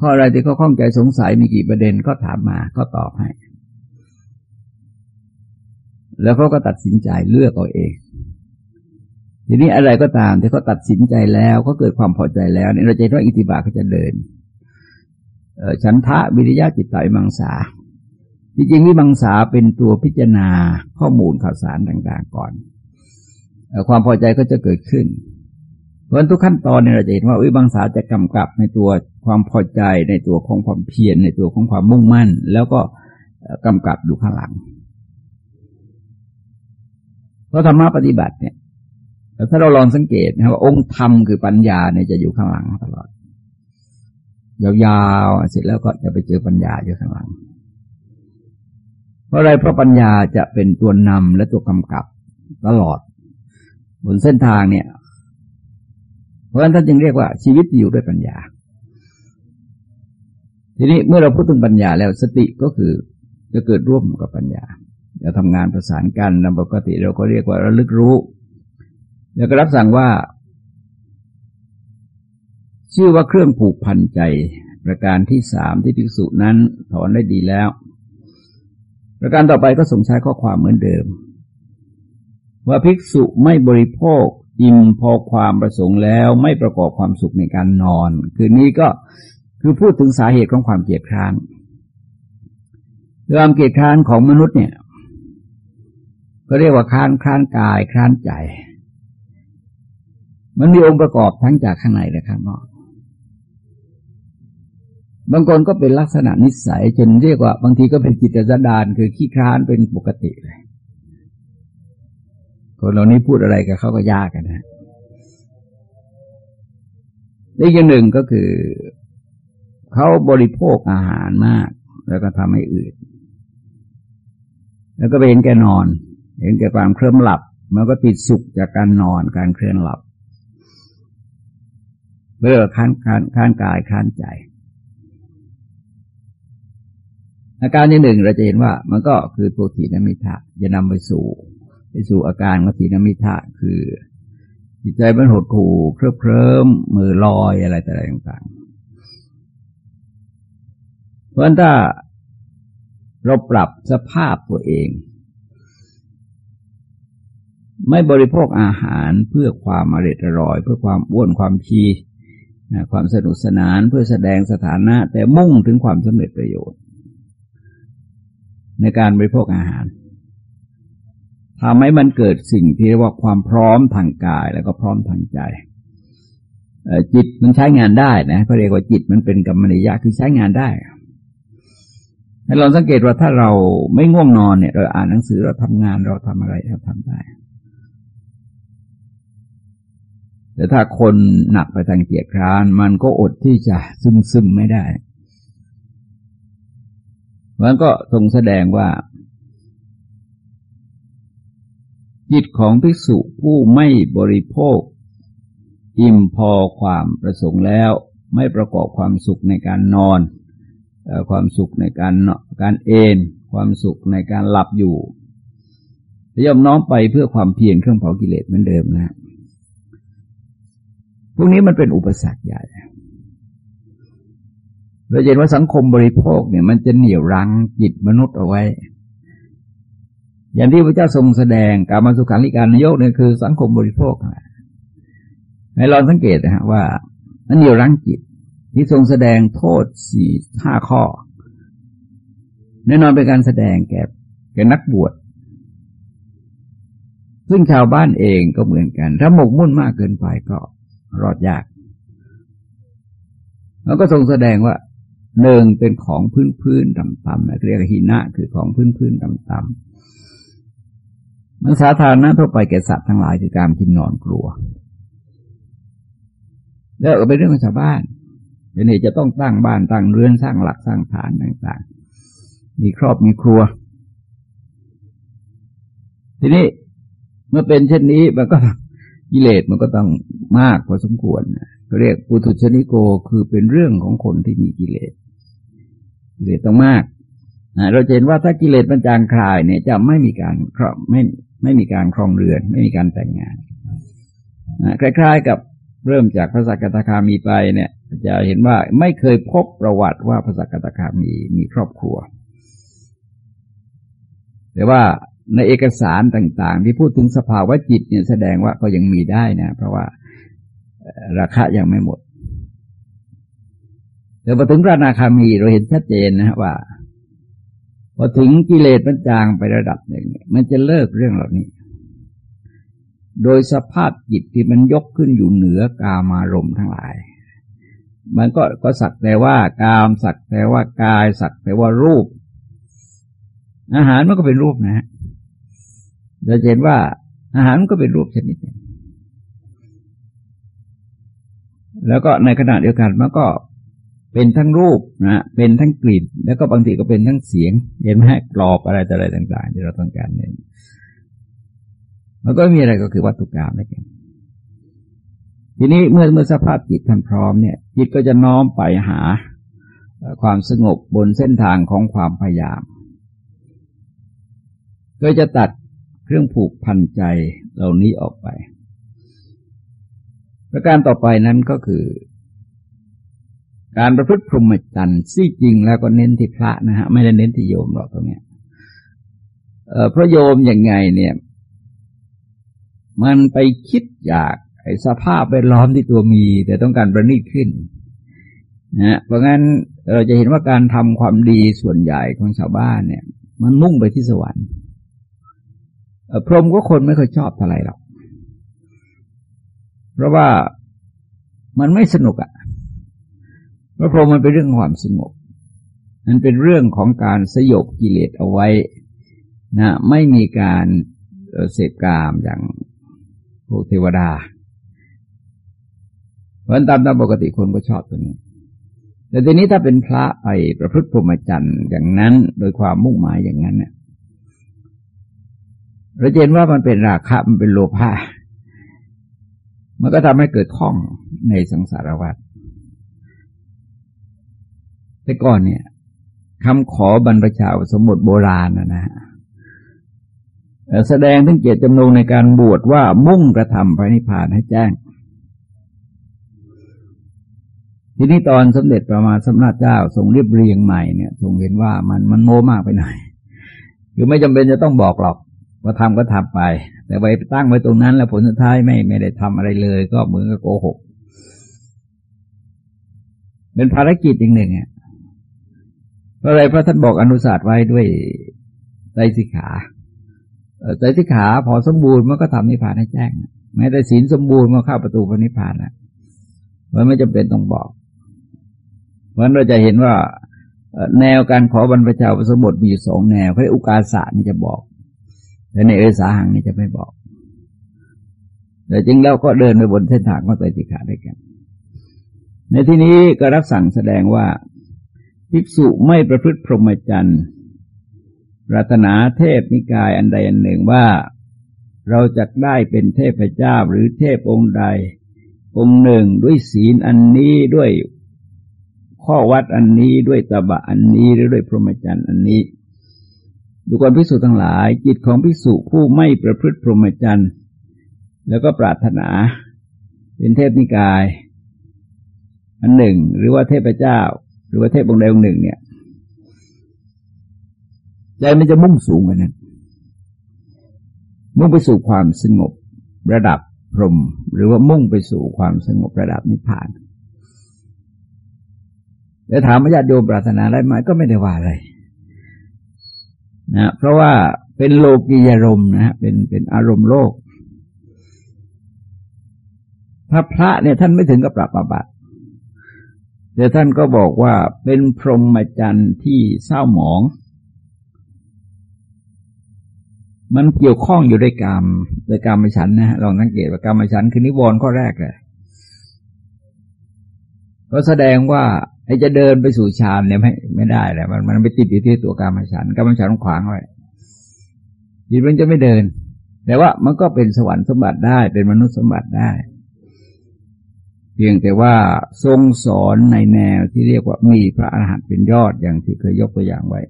ข้ออะไรที่เขาข้องใจสงสัยมีกี่ประเด็นก็ถามมาก็ตอบให้ แล้วเขาก็ตัดสินใจเลือกเอาเอง ทีนี้อะไรก็ตามที่เขาตัดสินใจแล้วก็เกิดความพอใจแล้วเนี่ยเราจะว่าอิทธิบาทก็จะเดินฉันทะวิริยะจิตตมังสาจริงๆวิมังสาเป็นตัวพิจารณาข้อมูลข่าวสารต่าง ๆ ก่อน ความพอใจก็จะเกิดขึ้น เพราะทุกขั้นตอนเนี่ยเราจะเห็นว่าวิบังสาจะกำกับในตัวความพอใจในตัวของความเพียรในตัวของความมุ่งมั่น แล้วก็กำกับอยู่ข้างหลังเพราะธรรมะปฏิบัติเนี่ยถ้าเราลองสังเกตนะว่าองค์ธรรมคือปัญญาเนี่ยจะอยู่ข้างหลังตลอดยาวๆเสร็จแล้วก็จะไปเจอปัญญาอยู่ข้างหลัง เพราะอะไรเพราะปัญญาจะเป็นตัวนำและตัวกำกับตลอด บนเส้นทางเนี่ย เพราะฉะนั้นท่านจึงเรียกว่าชีวิตอยู่ด้วยปัญญา ทีนี้เมื่อเราพูดถึงปัญญาแล้วสติก็คือจะเกิดร่วมกับปัญญาจะทำงานประสานกันตามปกติเราก็เรียกว่าระลึกรู้ แล้วก็รับสั่งว่า ชื่อว่าเครื่องผูกพันใจ ประการที่สามที่ภิกษุนั้นถอนได้ดีแล้ว ประการต่อไปก็ส่งใช้ข้อความเหมือนเดิม ว่าภิกษุไม่บริโภคอิ่มพอความประสงค์แล้วไม่ประกอบความสุขในการนอน คืนนี้ก็คือพูดถึงสาเหตุของความเกลียดคร้านความเกลียดคร้านของมนุษย์เนี่ยก็เรียกว่าคร้านคร้านกายคร้านใจ มันมีองค์ประกอบทั้งจากข้างในและข้างนอกบางคนก็เป็นลักษณะนิสัยจนเรียกว่า บางทีก็เป็นจิตจดานคือขี้คร้านเป็นปกติเลย คนเหล่านี้พูดอะไรกับเขาก็ยากกันนะอีกอย่างหนึ่งก็คือ เขาบริโภคอาหารมาก แล้วก็ทำให้อืดแล้วก็ไปเห็นแกนอน เห็นแกความเคลื่อนหลับ มันก็ติดสุขจากการนอนการเคลื่อนหลับเพื่อค้านค้านค้านกายค้านใจ อาการที่หนึ่งเราจะเห็นว่า มันก็คือตัวถีนมิทะจะนำไปสู่ สู่อาการของสีนมิทะคือ จิตใจมันหดหู่เคลิ้มเคลิ้มมือลอยอะไรแต่อะไรต่างๆ เพราะฉะนั้นถ้าเราปรับสภาพตัวเอง ไม่บริโภคอาหารเพื่อความอร่อยอร่อย เพื่อความอ้วนความชีความสนุกสนานเพื่อแสดงสถานะ แต่มุ่งถึงความสำเร็จประโยชน์ ในการบริโภคอาหาร ทำให้มันเกิดสิ่งที่เรียกว่าความพร้อมทางกายแล้วก็พร้อมทางใจจิตมันใช้งานได้นะเขาเรียกว่าจิตมันเป็นกรรมนิยะคือใช้งานได้ให้เราสังเกตว่าถ้าเราไม่ง่วงนอนเนี่ย เราอ่านหนังสือเราทำงานเราทำอะไรเราทำได้ แต่ถ้าคนหนักไปทางเกียรคร้าน มันก็อดที่จะซึมซึมไม่ได้มันก็ทรงแสดงว่า จิตของภิกษุผู้ไม่บริโภค อิ่มพอความประสงค์แล้ว ไม่ประกอบความสุขในการนอน ความสุขในการการเอนความสุขในการหลับอยู่ย่อมน้อมไปเพื่อความเพียรเครื่องเผากิเลสเหมือนเดิมนะพวกนี้มันเป็นอุปสรรคใหญ่เราเห็นว่าสังคมบริโภคเนี่ยมันจะเหนี่ยวรั้งจิตมนุษย์เอาไว้ อย่างที่พระเจ้าทรงแสดงการมาสุขันธิการนายกเนี่ยคือสังคมบริโภคให้ลองสังเกตนะฮะว่ามันเหนี่ยวรั้งจิต ที่ทรงแสดงโทษสี่ห้าข้อ แน่นอนเป็นการแสดงแก่แก่นักบวชซึ่งชาวบ้านเองก็เหมือนกัน ถ้าหมกมุ่นมากเกินไปก็รอดยาก แล้วก็ทรงแสดงว่าหนึ่งเป็นของพื้นพื้นต่ำๆเรียกหินะคือของพื้นพื้นต่ำๆ มันสาธารณะทั่วไปแก่สัตว์ทั้งหลายคือการกินนอนกลัว แล้วก็เป็นเรื่องของชาวบ้านเป็นเหตุจะต้องตั้งบ้านตั้งเรือนสร้างหลักสร้างฐานต่าง ๆ มีครอบมีครัว ทีนี้เมื่อเป็นเช่นนี้มันก็กิเลสมันก็ต้องมากพอสมควรก็เรียกปุถุชนิโกคือเป็นเรื่องของคนที่มีกิเลสกิเลสต้องมากเราเห็นว่าถ้ากิเลสมันจางคลายเนี่ยจะไม่มีการครอบไม่ไม่มีการครองเรือน ไม่มีการแต่งงานคล้ายๆกับเริ่มจากพระสักตคามีไปเนี่ย จะเห็นว่าไม่เคยพบประวัติว่าพระสักตคามีมีครอบครัว แต่ว่าในเอกสารต่างๆ ที่พูดถึงสภาวะจิตเนี่ยแสดงว่าก็ยังมีได้นะ เพราะว่าราคายังไม่หมดแต่พอถึงพระนาคามีเราเห็นชัดเจนนะว่า พอถึงกิเลสมันจางไประดับหนึ่งมันจะเลิกเรื่องเหล่านี้ โดยสภาพจิตที่มันยกขึ้นอยู่เหนือกามารมทั้งหลาย มันก็ก็สักแต่ว่ากามสักแต่ว่ากาย สักแต่ว่ารูป อาหารมันก็เป็นรูปนะฮะเราเห็นว่าอาหารมันก็เป็นรูปชนิดหนึ่งแล้วก็ในขณะเดียวกันมันก็ เป็นทั้งรูปนะเป็นทั้งกลิ่น แล้วก็บางทีก็เป็นทั้งเสียง เห็นไหมกรอบอะไรแต่อะไรต่าง ๆ ที่เราต้องการเนี่ยมันก็มีอะไรก็คือวัตถุกรรมนั่นเองทีนี้เมื่อเมื่อสภาพจิตท่านพร้อมเนี่ย จิตก็จะน้อมไปหาความสงบบนเส้นทางของความพยายามก็จะตัดเครื่องผูกพันใจเหล่านี้ออกไป ประการต่อไปนั้นก็คือ การประพฤติพรหมจรรย์ซี่จริงแล้วก็เน้นที่พระนะฮะไม่ได้เน้นที่โยมหรอกตรงเนี้ยเพราะโยมอย่างไงเนี่ย มันไปคิดอยากไอ้สภาพแวดล้อมที่ตัวมี แต่ต้องการประณีตขึ้นนะเพราะงั้นเราจะเห็นว่าการทำความดีส่วนใหญ่ของชาวบ้านเนี่ย มันมุ่งไปที่สวรรค์พรหมก็คนไม่ค่อยชอบเท่าไหร่หรอกเพราะว่ามันไม่สนุกอะ่ะ พระพรหมมันเป็นเรื่องความสงบ มันเป็นเรื่องของการสยบกิเลสเอาไว้นะไม่มีการเสพกามอย่างพวกเทวดา เพราะตามตามปกติคนก็ชอบตัวนี้ แต่ทีนี้ถ้าเป็นพระไปประพฤติพรหมจรรย์อย่างนั้นโดยความมุ่งหมายอย่างนั้นเนี่ยเราเห็นว่ามันเป็นราคะมันเป็นโลภะมันก็ทำให้เกิดข้องในสังสารวัฏ แต่ก่อนเนี่ยคำขอบรรพชาสมบทโบราณนะนะแสดงถึงเจตจำนงในการบวชว่ามุ่งกระทำพระนิพพานให้แจ้ง ทีนี้ตอนสมเด็จประมาณสมนาเจ้าทรงเรียบเรียงใหม่เนี่ยทรงเห็นว่ามันมันโมมากไปหน่อยคือไม่จำเป็นจะต้องบอกหรอกว่าทำก็ทำไป แต่ไปตั้งไว้ตรงนั้น แล้วผลสุดท้ายไม่ไม่ได้ทำอะไรเลย ก็เหมือนกับโกหก เป็นภารกิจอย่างหนึ่งอะเพราะ อะไรพระท่านบอกอนุสาสไว้ด้วยใจสิกขาใจสิกขาพอสมบูรณ์มันก็ทำนิพพานให้แจ้งแม้แต่ศีลสมบูรณ์มันเข้าประตูพระนิพพานแล้วมันไม่จำเป็นต้องบอกเพราะเราจะเห็นว่าแนวการขอบรรพชาสมบทมีสองแนวพระอุกาสะนี่จะบอก แต่ในเอสาหังนี่จะไม่บอก แต่จริงแล้วก็เดินไปบนเส้นทางของไตรสิกขาด้วยกัน ในที่นี้ก็รับสั่งแสดงว่า ภิกษุไม่ประพฤติพรหมจรรย์ปรารถนาเทพนิกายอันใดอันหนึ่งว่าเราจะได้เป็นเทพเจ้าหรือเทพองค์ใด องค์หนึ่งด้วยศีลอันนี้ด้วยข้อวัดอันนี้ด้วยตบะอันนี้หรือด้วยพรหมจรรย์อันนี้ ดูกรพิสูจทั้งหลาย จิตของพิสุผู้ไม่ประพฤติพรหมจรรย์แล้วก็ปรารถนา เป็นเทพนิกาย อันหนึ่ง หรือว่าเทพเจ้า หรือว่าเทพองค์ใดองค์หนึ่ง เนี่ยใจมันจะมุ่งสูงกว่านั้น มุ่งไปสู่ความสงบระดับพรหมหรือว่ามุ่งไปสู่ความสงบระดับนิพพานแล้วถามญาติโยมปรารถนาได้ไหมก็ไม่ได้ว่าอะไรนะเพราะว่าเป็นโลกียารมณ์นะฮะเป็นเป็นอารมณ์โลกพระพระเนี่ยท่านไม่ถึงกับปรับอาบัติ แต่ท่านก็บอกว่าเป็นพรหมจรรย์ที่เศร้าหมอง มันเกี่ยวข้องอยู่ด้วยกรรมด้วยกรรมฉันนะฮะลองสังเกตว่ากรรมฉันคือนิวรณ์ข้อแรกเลยก็แสดงว่าไอ้จะเดินไปสู่ฌานเนี่ยไม่ไม่ได้แหละมันมันไปติดอยู่ที่ตัวกรรมฉันกรรมฉันขวางไว้จิตมันจะไม่เดิน แต่ว่ามันก็เป็นสวรรค์สมบัติได้ เป็นมนุษย์สมบัติได้ เพียงแต่ว่าทรงสอนในแนวที่เรียกว่ามีพระอรหันต์เป็นยอดอย่างที่เคยยกตัวอย่างไว้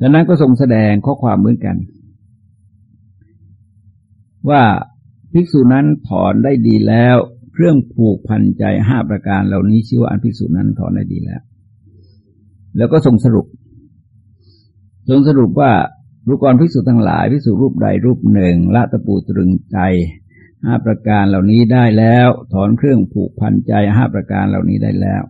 ดังนั้นก็ทรงแสดงข้อความเหมือนกัน ว่าภิกษุนั้นถอนได้ดีแล้ว เครื่องผูกพันใจห้าประการเหล่านี้ชื่อว่าอันภิกษุนั้นถอนได้ดีแล้ว แล้วก็ทรงสรุป ทรงสรุปว่ารูปกรภิกษุทั้งหลายภิกษุรูปใดรูปหนึ่งละตะปูตรึงใจ ห้าประการเหล่านี้ได้แล้ว ถอนเครื่องผูกพันใจห้าประการเหล่านี้ได้แล้ว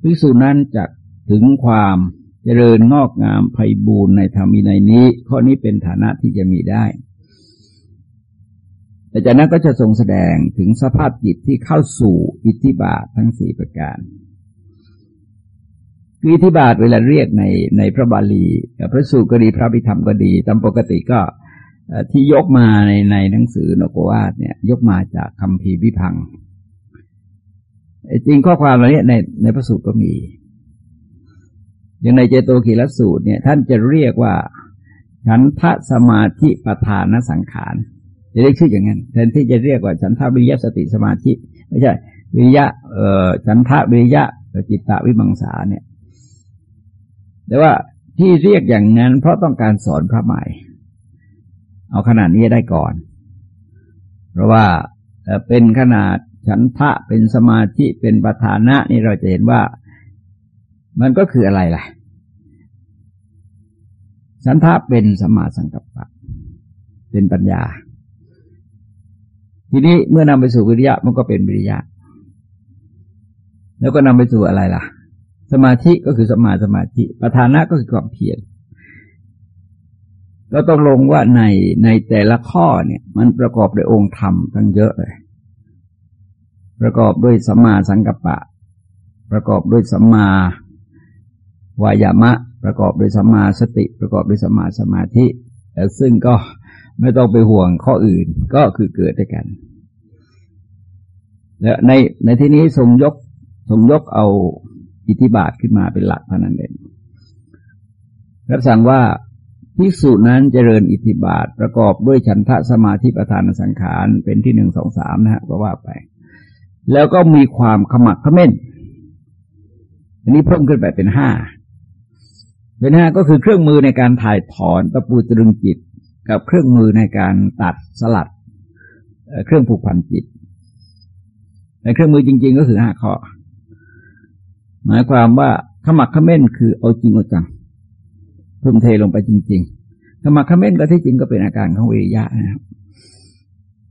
ภิกษุนั้นจะถึงความเจริญงอกงามไพบูรณ์ในธรรมีในนี้ ข้อนี้เป็นฐานะที่จะมีได้แต่จากนั้นก็จะทรงแสดงถึงสภาพจิตที่เข้าสู่อิทธิบาททั้งสี่ประการออิทธิบาทเวลาเรียกในในพระบาลีพระสูตรก็ดีพระพิธรรมก็ดีตามปกติก็ ที่ยกมาในในหนังสือนโกวาทเนี่ย ยกมาจากคำพีวิพังจริงข้อความเหล่านี้ในในพระสูตรก็มี อย่างในเจโตขีรสูตรเนี่ย ท่านจะเรียกว่าฉันทะสมาธิประธานสังขารจะเรียกชื่ออย่างนั้นแทนที่จะเรียกว่าฉันทาวิริยะสติสมาธิ ไม่ใช่ วิริยะเอ่อฉันทาวิริยะจิตตวิมังสาเนี่ย แต่ว่าที่เรียกอย่างนั้นเพราะต้องการสอนพระใหม่ เอาขนาดนี้ได้ก่อน เพราะว่าเป็นขนาดฉันทะเป็นสมาธิเป็นประธานะนี่เราจะเห็นว่ามันก็คืออะไรล่ะ ฉันทะเป็นสมาสังกัปปะ เป็นปัญญา ทีนี้เมื่อนำไปสู่วิริยะมันก็เป็นวิริยะ แล้วก็นำไปสู่อะไรล่ะ สมาธิก็คือสมาสมาธิประธานะก็คือความเพียร ก็ต้องลงว่าในในแต่ละข้อเนี่ย มันประกอบด้วยองค์ธรรมทั้งเยอะเลย ประกอบด้วยสัมมาสังกัปปะ ประกอบด้วยสัมมาวายามะ ประกอบด้วยสัมมาสติ ประกอบด้วยสัมมาสมาธิแต่ซึ่งก็ไม่ต้องไปห่วงข้ออื่นก็คือเกิดด้วยกัน แล้วในในที่นี้ทรงยกทรงยกเอาอิทธิบาทขึ้นมาเป็นหลักเท่านั้นเองรับสั่งว่า พิสูจนั้นเจริญอิทธิบาทประกอบด้วยฉันทะสมาธิประธานสังขารเป็นที่หนึ่งสองสามนะฮะก็ว่าไป แล้วก็มีความขมักขม้น อันนี้เพิ่มขึ้นไปเป็นห้าเเป็นห้าก็คือเครื่องมือในการถ่ายถอนตะปูตรึงจิต กับเครื่องมือในการตัดสลัด เครื่องผูกพันจิตในเครื่องมือจริง ๆ ก็คือห้าข้อหมายความว่าขมักขม้นคือเอาจริงเอาจัง ทุ่มเทลงไปจริงๆขมักขม้นก็ที่จริงก็เป็นอาการของวิริยะนะครับ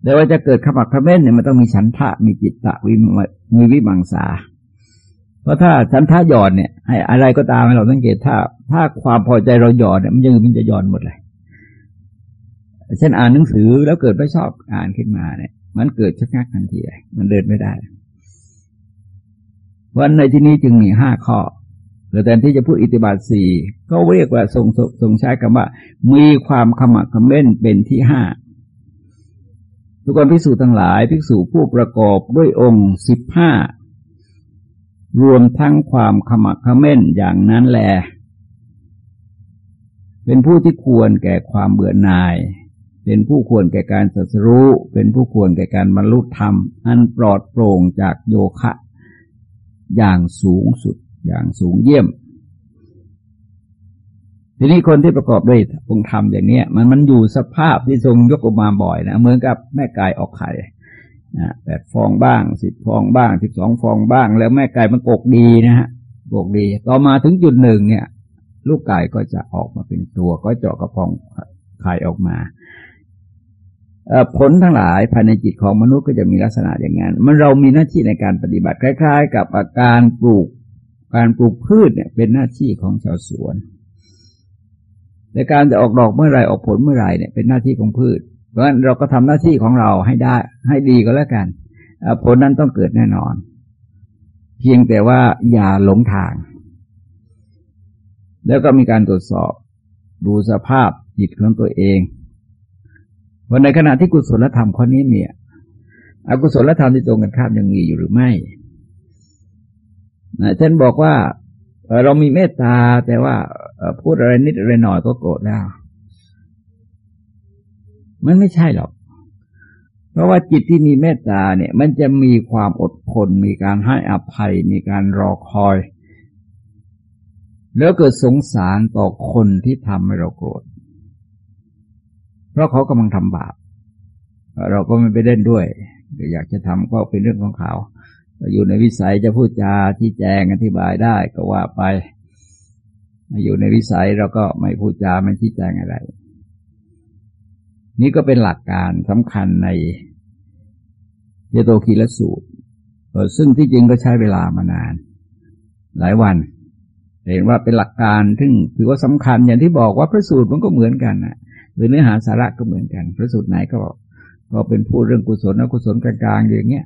แต่ว่าจะเกิดขมักขม้นเนี่ยมันต้องมีฉันทะมีจิตตะวิมีวิมังสาเพราะถ้าฉันทะหย่อนเนี่ยให้อะไรก็ตามเราสังเกตถ้า ถ้าความพอใจเราหย่อนเนี่ยมันยังมันจะหย่อนหมดเลยเช่นอ่านหนังสือแล้วเกิดไม่ชอบอ่านขึ้นมาเนี่ย มันเกิดชักงักทันทีเลยมันเดินไม่ได้วันในที่นี้จึงมีห้าข้อ หรือแทนที่จะพูดอิติบาทสี่ก็เรียกว่าทรงทรงใช้คำว่า มีความขมักขม้นเป็นที่ห้าทุกคนภิกษุทั้งหลายภิกษุผู้ประกอบด้วยองค์สิบห้ารวมทั้งความขมักขม้นอย่างนั้นแล เป็นผู้ที่ควรแก่ความเบื่อหน่าย เป็นผู้ควรแก่การสัสรู้ เป็นผู้ควรแก่การบรรลุธรรม อันปลอดโปร่งจากโยคะ อย่างสูงสุด อย่างสูงเยี่ยม ทีนี้คนที่ประกอบด้วยองค์ธรรมอย่างนี้มันมันอยู่สภาพที่ทรงยกออกมาบ่อยนะเหมือนกับแม่ไก่ออกไข่นะแปดฟองบ้างสิบฟองบ้างสิบสองฟองบ้าง แล้วแม่ไก่มันกกดีนะฮะกกดีต่อมาถึงจุดหนึ่งเนี่ย ลูกไก่ก็จะออกมาเป็นตัว ก็เจาะกระพองไข่ออกมาผลทั้งหลายภายในจิตของมนุษย์ก็จะมีลักษณะอย่างนั้นมันเรามีหน้าที่ในการปฏิบัติคล้าย ๆ กับอาการปลูก การปลูกพืชเนี่ยเป็นหน้าที่ของชาวสวน แต่การจะออกดอกเมื่อไรออกผลเมื่อไรเนี่ยเป็นหน้าที่ของพืช เพราะฉะนั้นเราก็ทำหน้าที่ของเราให้ได้ ให้ดีก็แล้วกันผลนั้นต้องเกิดแน่นอน เพียงแต่ว่าอย่าหลงทาง แล้วก็มีการตรวจสอบ ดูสภาพจิตของตัวเองว่าในขณะที่กุศลธรรมข้อนี้มีอกุศลธรรมที่ตรงกันข้ามยังมีอยู่หรือไม่ นะฉันบอกว่าเรามีเมตตาแต่ว่าพูดอะไรนิดอะไรหน่อยก็โกรธแล้ว มันไม่ใช่หรอก เพราะว่าจิตที่มีเมตตาเนี่ย มันจะมีความอดทนมีการให้อภัย มีการรอคอย แล้วเกิดสงสารต่อคนที่ทำให้เราโกรธ เพราะเขากำลังทำบาปเราก็ไม่ไปเล่นด้วยอยากจะทำก็เป็นเรื่องของเขา อยู่ในวิสัยจะพูดจาที่แจงอธิบายได้ก็ว่าไป อยู่ในวิสัยเราก็ไม่พูดจาไม่ชี้แจงอะไร นี่ก็เป็นหลักการสำคัญในเยโตคีลสูตร ซึ่งที่จริงก็ใช้เวลามานาน หลายวัน เห็นว่าเป็นหลักการซึ่งถือว่าสำคัญอย่างที่บอกว่าพระสูตรมันก็เหมือนกันนะหรือเนื้อหาสาระก็เหมือนกัน พระสูตรไหนก็ก็เป็นพูดเรื่องกุศลอกุศลกลางๆอย่างเงี้ย